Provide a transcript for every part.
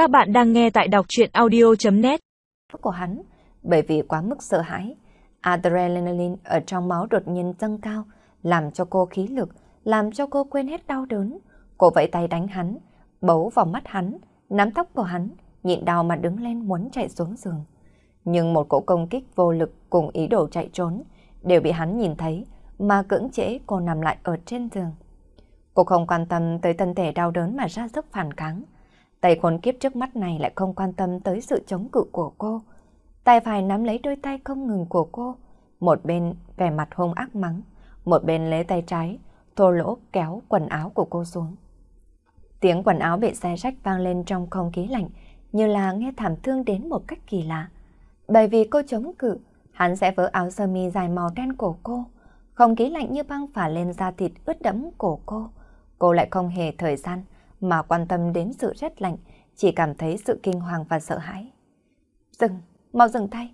Các bạn đang nghe tại đọc chuyện audio.net của hắn, bởi vì quá mức sợ hãi. Adrenaline ở trong máu đột nhiên dâng cao, làm cho cô khí lực, làm cho cô quên hết đau đớn. Cô vẫy tay đánh hắn, bấu vào mắt hắn, nắm tóc của hắn, nhịn đau mà đứng lên muốn chạy xuống giường. Nhưng một cỗ công kích vô lực cùng ý đồ chạy trốn đều bị hắn nhìn thấy mà cưỡng chế cô nằm lại ở trên giường. Cô không quan tâm tới thân thể đau đớn mà ra sức phản kháng. Tay khốn kiếp trước mắt này lại không quan tâm tới sự chống cự của cô. Tay phải nắm lấy đôi tay không ngừng của cô. Một bên vẻ mặt hung ác mắng, một bên lấy tay trái, thô lỗ kéo quần áo của cô xuống. Tiếng quần áo bị xe rách vang lên trong không khí lạnh, như là nghe thảm thương đến một cách kỳ lạ. Bởi vì cô chống cự, hắn sẽ vỡ áo sơ mi dài màu đen của cô. Không khí lạnh như băng phả lên da thịt ướt đẫm của cô. Cô lại không hề thời gian mà quan tâm đến sự rét lạnh, chỉ cảm thấy sự kinh hoàng và sợ hãi. Dừng, mau dừng tay.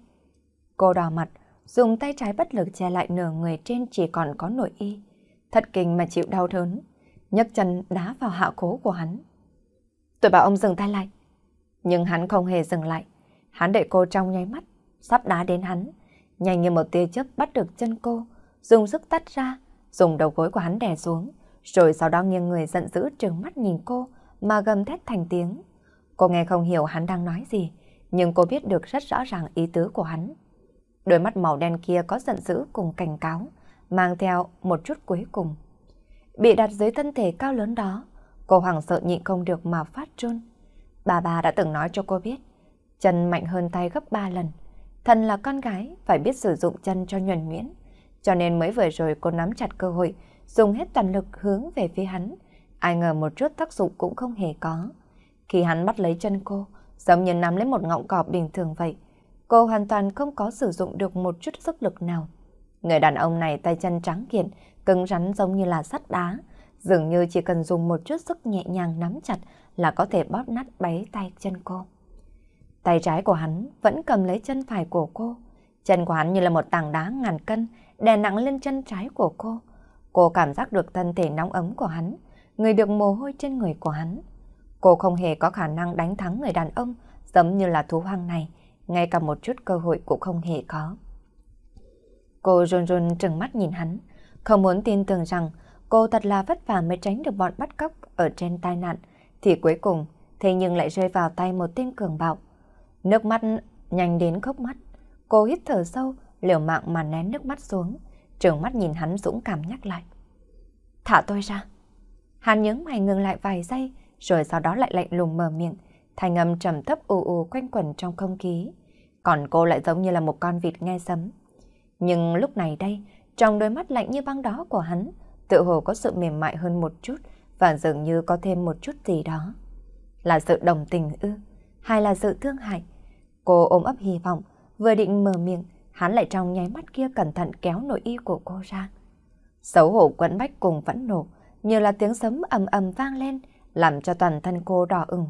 Cô đỏ mặt, dùng tay trái bất lực che lại nửa người trên chỉ còn có nội y. Thật kinh mà chịu đau đớn, nhấc chân đá vào hạ cố của hắn. Tôi bảo ông dừng tay lại. Nhưng hắn không hề dừng lại. Hắn đợi cô trong nháy mắt, sắp đá đến hắn. Nhanh như một tia chớp bắt được chân cô, dùng sức tắt ra, dùng đầu gối của hắn đè xuống, rồi sau đó nghiêng người giận dữ trừng mắt nhìn cô mà gầm thét thành tiếng. Cô nghe không hiểu hắn đang nói gì, nhưng cô biết được rất rõ ràng ý tứ của hắn. Đôi mắt màu đen kia có giận dữ cùng cảnh cáo, mang theo một chút cuối cùng. Bị đặt dưới thân thể cao lớn đó, cô hoảng sợ nhịn không được mà phát run. Bà bà đã từng nói cho cô biết, chân mạnh hơn tay gấp ba lần. Thần là con gái, phải biết sử dụng chân cho nhuần nhuyễn. Cho nên mới vừa rồi cô nắm chặt cơ hội, dùng hết toàn lực hướng về phía hắn. Ai ngờ một chút tác dụng cũng không hề có. Khi hắn bắt lấy chân cô, giống như nắm lấy một ngọng cọp bình thường vậy. Cô hoàn toàn không có sử dụng được một chút sức lực nào. Người đàn ông này tay chân trắng kiện, cứng rắn giống như là sắt đá. Dường như chỉ cần dùng một chút sức nhẹ nhàng nắm chặt là có thể bóp nát bấy tay chân cô. Tay trái của hắn vẫn cầm lấy chân phải của cô. Chân của hắn như là một tảng đá ngàn cân đè nặng lên chân trái của cô. Cô cảm giác được thân thể nóng ấm của hắn, người được mồ hôi trên người của hắn. Cô không hề có khả năng đánh thắng người đàn ông giống như là thú hoang này, ngay cả một chút cơ hội cũng không hề có. Cô run run trừng mắt nhìn hắn, không muốn tin tưởng rằng cô thật là vất vả mới tránh được bọn bắt cóc ở trên tai nạn, thì cuối cùng thế nhưng lại rơi vào tay một tên cường bạo. Nước mắt nhanh đến khóc mắt, cô hít thở sâu, liều mạng mà nén nước mắt xuống, trường mắt nhìn hắn dũng cảm nhắc lại. Thả tôi ra. Hắn nhướng mày ngừng lại vài giây, rồi sau đó lại lạnh lùng mở miệng, thành âm trầm thấp ù ù quanh quẩn trong không khí. Còn cô lại giống như là một con vịt nghe sấm. Nhưng lúc này đây, trong đôi mắt lạnh như băng đó của hắn, tự hồ có sự mềm mại hơn một chút và dường như có thêm một chút gì đó. Là sự đồng tình ư, hay là sự thương hại? Cô ôm ấp hy vọng, vừa định mở miệng, hắn lại trong nháy mắt kia cẩn thận kéo nội y của cô ra. Xấu hổ quẫn bách cùng vẫn nổ, như là tiếng sấm ầm ầm vang lên, làm cho toàn thân cô đỏ ửng.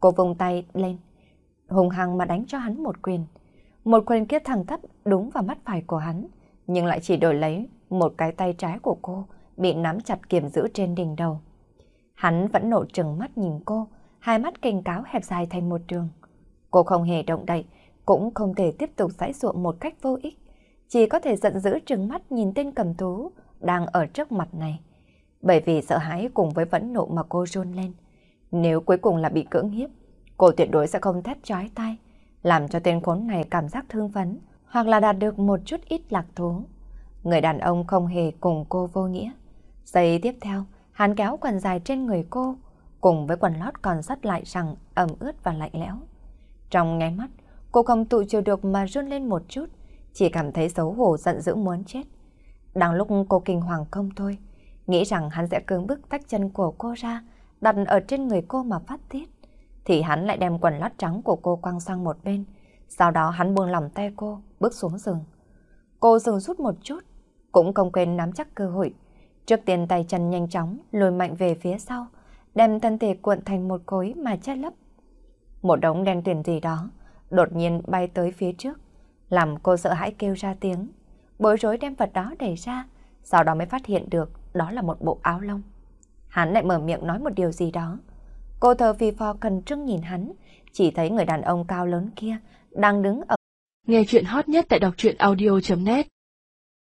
Cô vùng tay lên, hùng hăng mà đánh cho hắn một quyền. Một quyền kia thẳng thấp đúng vào mắt phải của hắn, nhưng lại chỉ đổi lấy một cái tay trái của cô bị nắm chặt kiềm giữ trên đỉnh đầu. Hắn vẫn nổ trừng mắt nhìn cô, hai mắt cảnh cáo hẹp dài thành một đường. Cô không hề động đậy, cũng không thể tiếp tục giải ruộng một cách vô ích. Chỉ có thể giận dữ trừng mắt nhìn tên cầm thú đang ở trước mặt này. Bởi vì sợ hãi cùng với vẫn nộ mà cô run lên. Nếu cuối cùng là bị cưỡng hiếp, cô tuyệt đối sẽ không thét chói tay, làm cho tên khốn này cảm giác thương phấn, hoặc là đạt được một chút ít lạc thú. Người đàn ông không hề cùng cô vô nghĩa. Giây tiếp theo, hắn kéo quần dài trên người cô, cùng với quần lót còn sắt lại rằng ẩm ướt và lạnh lẽo. Trong nháy mắt, cô không tự chịu được mà run lên một chút, chỉ cảm thấy xấu hổ giận dữ muốn chết. Đang lúc cô kinh hoàng không thôi, nghĩ rằng hắn sẽ cưỡng bức tách chân của cô ra, đặt ở trên người cô mà phát tiết, thì hắn lại đem quần lót trắng của cô quăng sang một bên. Sau đó hắn buông lòng tay cô, bước xuống giường. Cô dừng rút một chút, cũng không quên nắm chắc cơ hội. Trước tiên tay chân nhanh chóng lùi mạnh về phía sau, đem thân thể cuộn thành một khối mà che lấp. Một đống đen tuyền gì đó đột nhiên bay tới phía trước, làm cô sợ hãi kêu ra tiếng. Bối rối đem vật đó đẩy ra, sau đó mới phát hiện được đó là một bộ áo lông. Hắn lại mở miệng nói một điều gì đó. Cô thờ Phi phò cần trưng nhìn hắn, chỉ thấy người đàn ông cao lớn kia đang đứng ở. Nghe chuyện hot nhất tại đọc truyện audio.net